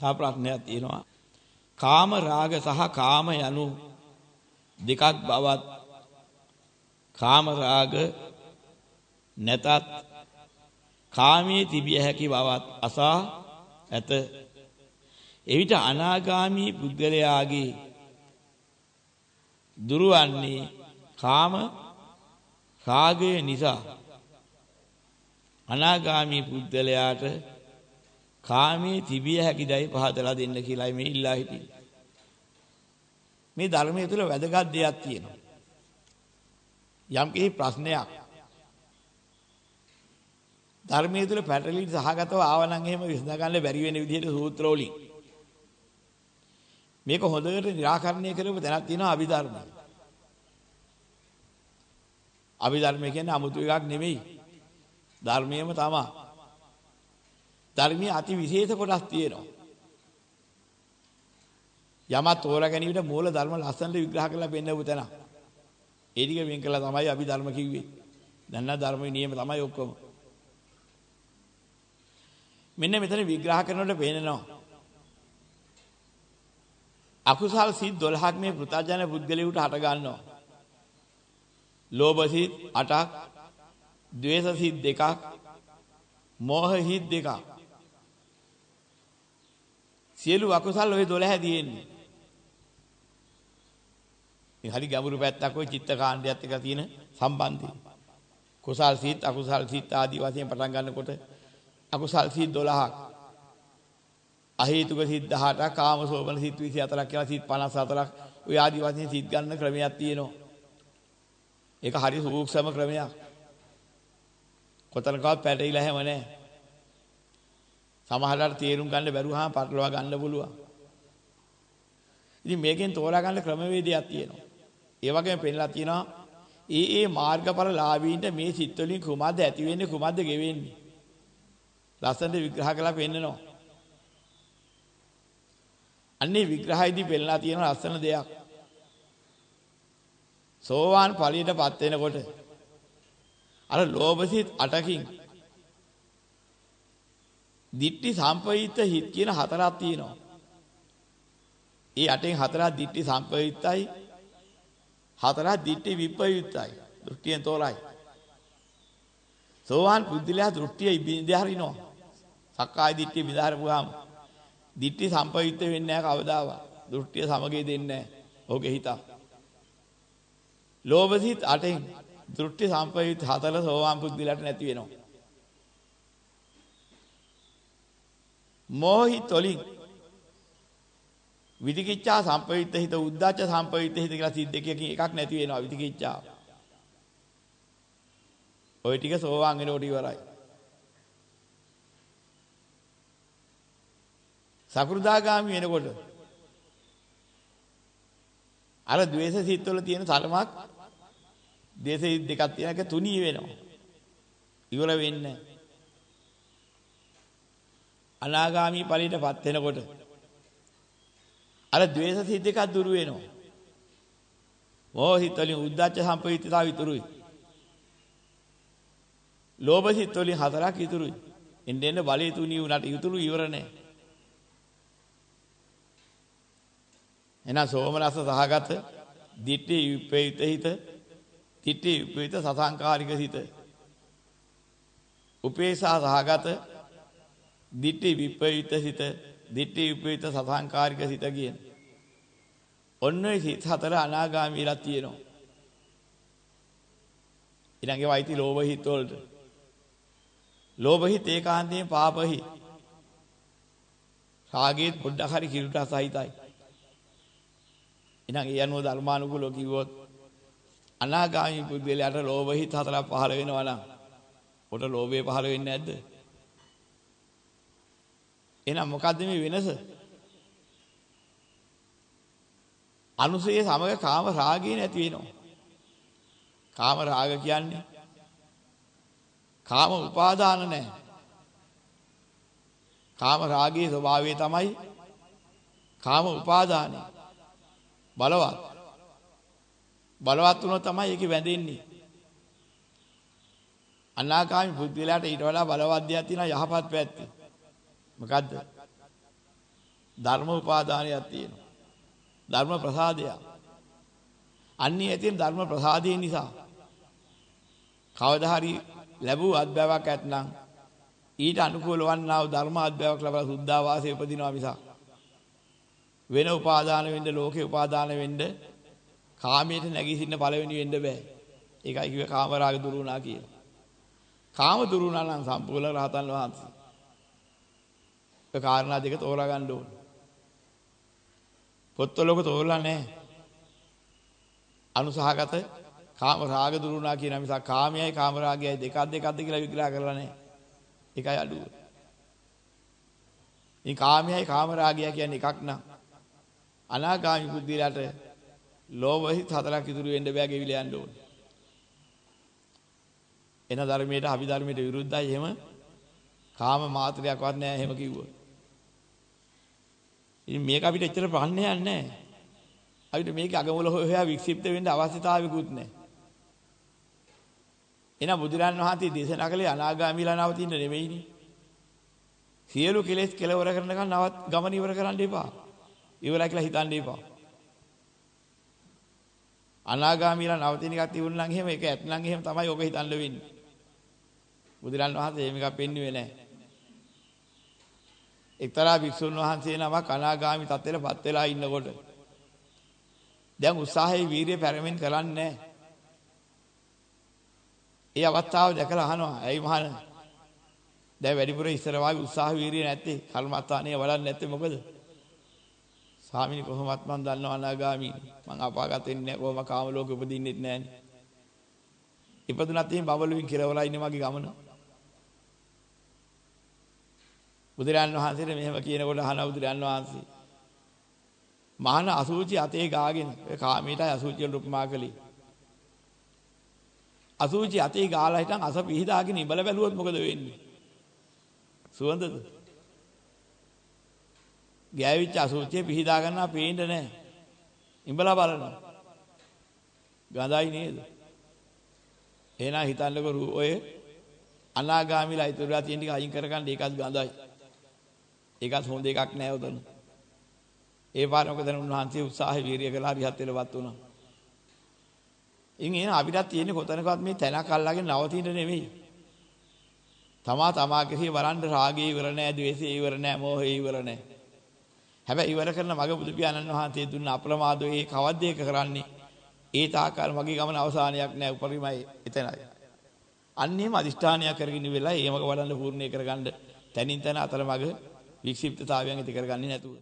තව ප්‍රශ්නයක් තියෙනවා. කාම රාග සහ කාම යනු දෙකක් බවත් කාම රාග නැතත් කාමයේ තිබිය හැකි බවත් අසා ඇත. එවිට අනාගාමී පුද්ගලයාගේ දුරවන්නේ කාම රාගය නිසා අනාගාමී පුද්ගලයාට කාමයේ තිබිය හැකිදයි පහදලා දෙන්න කියලායි මේ ඉල්ලා හිටියේ. මේ ධර්මයේ තුල වැදගත් දෙයක් තියෙනවා. යම් කිසි ප්‍රශ්නයක් ධර්මයේ තුල පැටලී සහගතව ආවනම් එහෙම විසඳගන්න බැරි වෙන විදිහට සූත්‍ර වලින් මේක හොඳට निराකරණය කරපු තැනක් තියෙනවා අභිධර්ම. අභිධර්ම කියන්නේ 아무තු එකක් නෙමෙයි. ධර්මයේම තමයි. ධර්මයේ අති විශේෂ කොටස් තියෙනවා. යමත් තෝරා ගැනීමට මූල ධර්ම ලස්සනට විග්‍රහ කරලා පෙන්නපු තැන. ඒ ටික වෙන් කළා තමයි අපි ධර්ම කිව්වේ. දැන් නම් ධර්මයේ නියම තමයි ඔක්කොම. මෙන්න මෙතන විග්‍රහ කරනකොට පේනවා. අකුසල් සිත් 12ක් මේ පෘථජන පුද්ගලයාට හට ගන්නවා. ලෝභ සිත් 8ක්, ද්වේෂ සිත් 2ක්, මෝහ සිත් 2ක්. සියලු අකුසල් ওই 12 තියෙන්නේ. මේ හරි ගැඹුරු පැත්තක් ওই චිත්ත කාණ්ඩයත් එක්ක තියෙන සම්බන්ධය. කුසල් සිත් අකුසල් සිත් ආදී වශයෙන් පටන් ගන්නකොට අකුසල් සිත් 12ක්. අහේතුක සිත් 18ක්, කාමසෝබන සිත් 24ක් කියලා සිත් 54ක් ඔය ආදී වශයෙන් සිත් ගන්න ක්‍රමයක් තියෙනවා. ඒක හරි සූක්ෂම ක්‍රමයක්. කොතනකවත් පැටලිලා හැම නැහැ. සමහරවිට තේරුම් ගන්න බැරුවහම පටලවා ගන්න පුළුවන්. ඉතින් මේකෙන් තෝරා ගන්න ක්‍රමවේදයක් තියෙනවා. ඒ වගේම පෙන්නලා තියෙනවා ඒ ඒ මාර්ගඵල ලාභීන්ට මේ සිත් වලින් කුමක්ද ඇති වෙන්නේ කුමක්ද ගෙවෙන්නේ. ලස්සනට විග්‍රහ කරලා පෙන්නනවා. අන්නේ විග්‍රහයේදී පෙන්නලා තියෙන ලස්සන දෙයක්. සෝවාන් ඵලයටපත් වෙනකොට අර ලෝභසිත 8කින් දිට්ටි සම්පවිත හිත් කියන හතරක් තියෙනවා. ඒ අටෙන් හතරක් දිට්ටි සම්පවිතයි හතරක් දිට්ටි විප්‍රයුක්තයි. දෘෂ්ටියෙන් තෝරයි. සෝවාන් බුද්ධිලයා දෘෂ්ටිය ඉබින්ද හරිනවා. සක්කාය දිට්ඨිය විදාරපුවාම දිට්ඨි සම්පවිත වෙන්නේ නැහැ කවදාවත්. දෘෂ්ටිය සමගිය දෙන්නේ නැහැ. ඔහුගේ හිත. ලෝභසිත අටෙන් දෘෂ්ටි සම්පවිත හතර සෝවාන් බුද්ධිලට නැති වෙනවා. මෝහි තොලින් විදිකිච්ඡා සම්පවිත හිත උද්දච්ච සම්පවිත හිත කියලා සිද්දකයකින් එකක් නැති වෙනවා විදිකිච්ඡා. ওই ටික සෝවාන් වෙනකොට ඉවරයි. සකෘදාගාමි වෙනකොට අර द्वේෂ සිත් වල තියෙන තරමක් දේශ සිත් දෙකක් තියෙන එක තුනී වෙනවා. ඉවර වෙන්නේ නැහැ. අනාගාමි ඵලයටපත් වෙනකොට අර द्वේෂ සිත් දෙකක් දුරු වෙනවා. මොහිත වලින් උද්දච්ච සම්පවිතතාව ඉතුරුයි. ලෝභ සිත් වලින් හතරක් ඉතුරුයි. එන්න එන්න බලය තුනී වුණාට ඉතුරු ඉවර නැහැ. එහෙනම් සෝමනස්ස සහගත දිට්ඨි විපේත හිත දිට්ඨි විපේත සසංකාරික හිත උපේසා සහගත දිට්ඨි විපේත හිත දිට්ඨි විපේත සසංකාරික හිත කියන. ඔන්න ඔය සිත හතර අනාගාමීලා තියෙනවා. ඊළඟේ වයිති ලෝභ හිත වලට. ලෝභ හිත ඒකාන්තයෙන් පාප හිත. රාගයේ පොඩ්ඩක් හරි කිරුට සහිතයි. එහෙනම් ඒ අනුව ධර්මානුකූලව කිව්වොත් අනාගාමී පුද්ගලයාට ලෝභ හිත හතරක් පහළ වෙනවා නම් උට ලෝභය පහළ වෙන්නේ නැද්ද? එහෙනම් මොකද්ද මේ වෙනස? අනුසය සමග කාම රාගය නැති වෙනවා. කාම රාග කියන්නේ කාම උපාදාන නැහැ. කාම රාගයේ ස්වභාවය තමයි කාම උපාදානයි. බලවත්. බලවත් වුණොත් තමයි ඒකේ වැඳෙන්නේ. අනාගාමී බුද්ධිලාට ඊට වඩා බලවත් දෙයක් තියෙනවා යහපත් පැත්ත. මොකද්ද? ධර්ම උපාදානයක් තියෙනවා. ධර්ම ප්‍රසාදයක්. අන්නේ ඇතින් ධර්ම ප්‍රසාදය නිසා කවදා හරි ලැබූ අත්බැවක් ඇතනම් ඊට අනුකූල වන්නා වූ ධර්ම අත්බැවක් ලැබලා සුද්ධා වාසයේ උපදිනවා මිසක් වෙන උපාදාන වෙන්න ලෝකේ උපාදාන වෙන්න කාමයට නැගී සිටින පළවෙනි වෙන්න බෑ. ඒකයි කිව්වේ කාම රාග දුරු වුණා කියලා. කාම දුරු වුණා නම් සම්පූර්ණ රහතන් වහන්සේ. ඒ කාරණා දෙක තෝරා ගන්න ඕනේ. පොත්වලක තෝරලා නැහැ. අනුසහගත කාම රාග දුරුණා කියන මිසක් කාමයයි කාම රාගයයි දෙකක් දෙකක්ද කියලා විග්‍රහ කරලා නැහැ. ඒකයි අඩුව. මේ කාමයයි කාම රාගය කියන්නේ එකක් නම් අනාගාමි බුද්ධිලට ලෝභ හිත් හතරක් ඉතුරු වෙන්න බෑ ගෙවිල යන්න ඕනේ. එන ධර්මයට අභිධර්මයට විරුද්ධයි එහෙම කාම මාත්‍රයක්වත් නැහැ එහෙම කිව්වොත්. ඉතින් මේක අපිට එච්චර ප්‍රශ්නයක් නැහැ. අපිට මේක අගමුල හොයා වික්ෂිප්ත වෙන්න අවශ්‍යතාවයකුත් නැහැ. එහෙනම් බුදුරන් වහන්සේ දේශනා කළේ අනාගාමීලා නවතින්න නෙමෙයිනේ. සියලු කෙලෙස් කෙලවර කරනකන් නවත් ගමන ඉවර කරන්න එපා. ඉවරයි කියලා හිතන්න එපා. අනාගාමීලා නවතින එකක් තිබුණ නම් එහෙම ඒක ඇත්නම් එහෙම තමයි ඔබ හිතන්න වෙන්නේ. බුදුරන් වහන්සේ එහෙම එකක් පෙන්වුවේ නැහැ. එක්තරා භික්ෂුන් වහන්සේ නමක් අනාගාමි තත්ත්වෙටපත් වෙලා ඉන්නකොට දැන් උත්සාහයේ වීරිය පැරමෙන් කරන්නේ නැහැ. ඒ අවස්ථාව දැකලා අහනවා ඇයි මහාන දැන් වැඩිපුර ඉස්සර වාගේ උත්සාහ වීරිය නැත්තේ? කර්මස්ථානයේ වඩන්නේ නැත්තේ මොකද? ස්වාමීනි කොහොමත් මන් දන්නව අනාගාමි. මං අපාගත වෙන්නේ නැහැ. කොහොම කාම ලෝකෙ උපදින්නෙත් නැහනේ ඉපදුනත් එහෙම බබළුවින් කෙරවලා ඉන්නේ මගේ ගමන? බුදුරන් වහන්සේට මෙහෙම කියනකොට අහන බුදුරන් වහන්සේ. මහාන අසූචි අතේ ගාගෙන ඒ කාමීටයි අසූචි වල උපමා කළේ. අසූචි අතේ ගාලා හිටන් අස පිහිදාගෙන ඉබල බැලුවොත් මොකද වෙන්නේ? සුවඳද? ගෑවිච්ච අසූචිය පිහිදා ගන්නවා පේන්නේ නැහැ ඉඹලා බලනවා. ගඳයි නේද? එහෙනම් හිතන්නකෝ ඔය අනාගාමීලා ඉතුරුලා තියෙන ටික අයින් කරගන්න ඒකත් ගඳයි. ඒකත් හොඳ එකක් නෑ උතන ඒ පාර මොකද උන්වහන්සේ උත්සාහය වීරිය කළා හරිහත් වෙලවත් වුණා ඉන් එන අපිටත් තියෙන්නේ කොතනකවත් මේ තැනක් අල්ලගෙන නවතින්න නෙමෙයි. තමා තමා කෙරෙහි වරන්ඩ රාගය ඉවර නෑ, ද්වේෂය ඉවර නෑ, මෝහය ඉවර නෑ. හැබැයි ඉවර කරන මග බුදු පියාණන් වහන්සේ දුන්න අප්‍රමාදෝ ඒ කවද්ද ඒක කරන්නේ? ඒ තාකාර මගේ ගමන අවසානයක් නෑ, උපරිමයි එතනයි. අන්නේම අදිෂ්ඨානයක් කරගෙන ඉවෙලා ඒමක වඩන්න පූර්ණේ කරගන්න තනින් තන අතර මග වික්ෂිප්තතාවයන් ඇති කරගන්නේ නැතුව.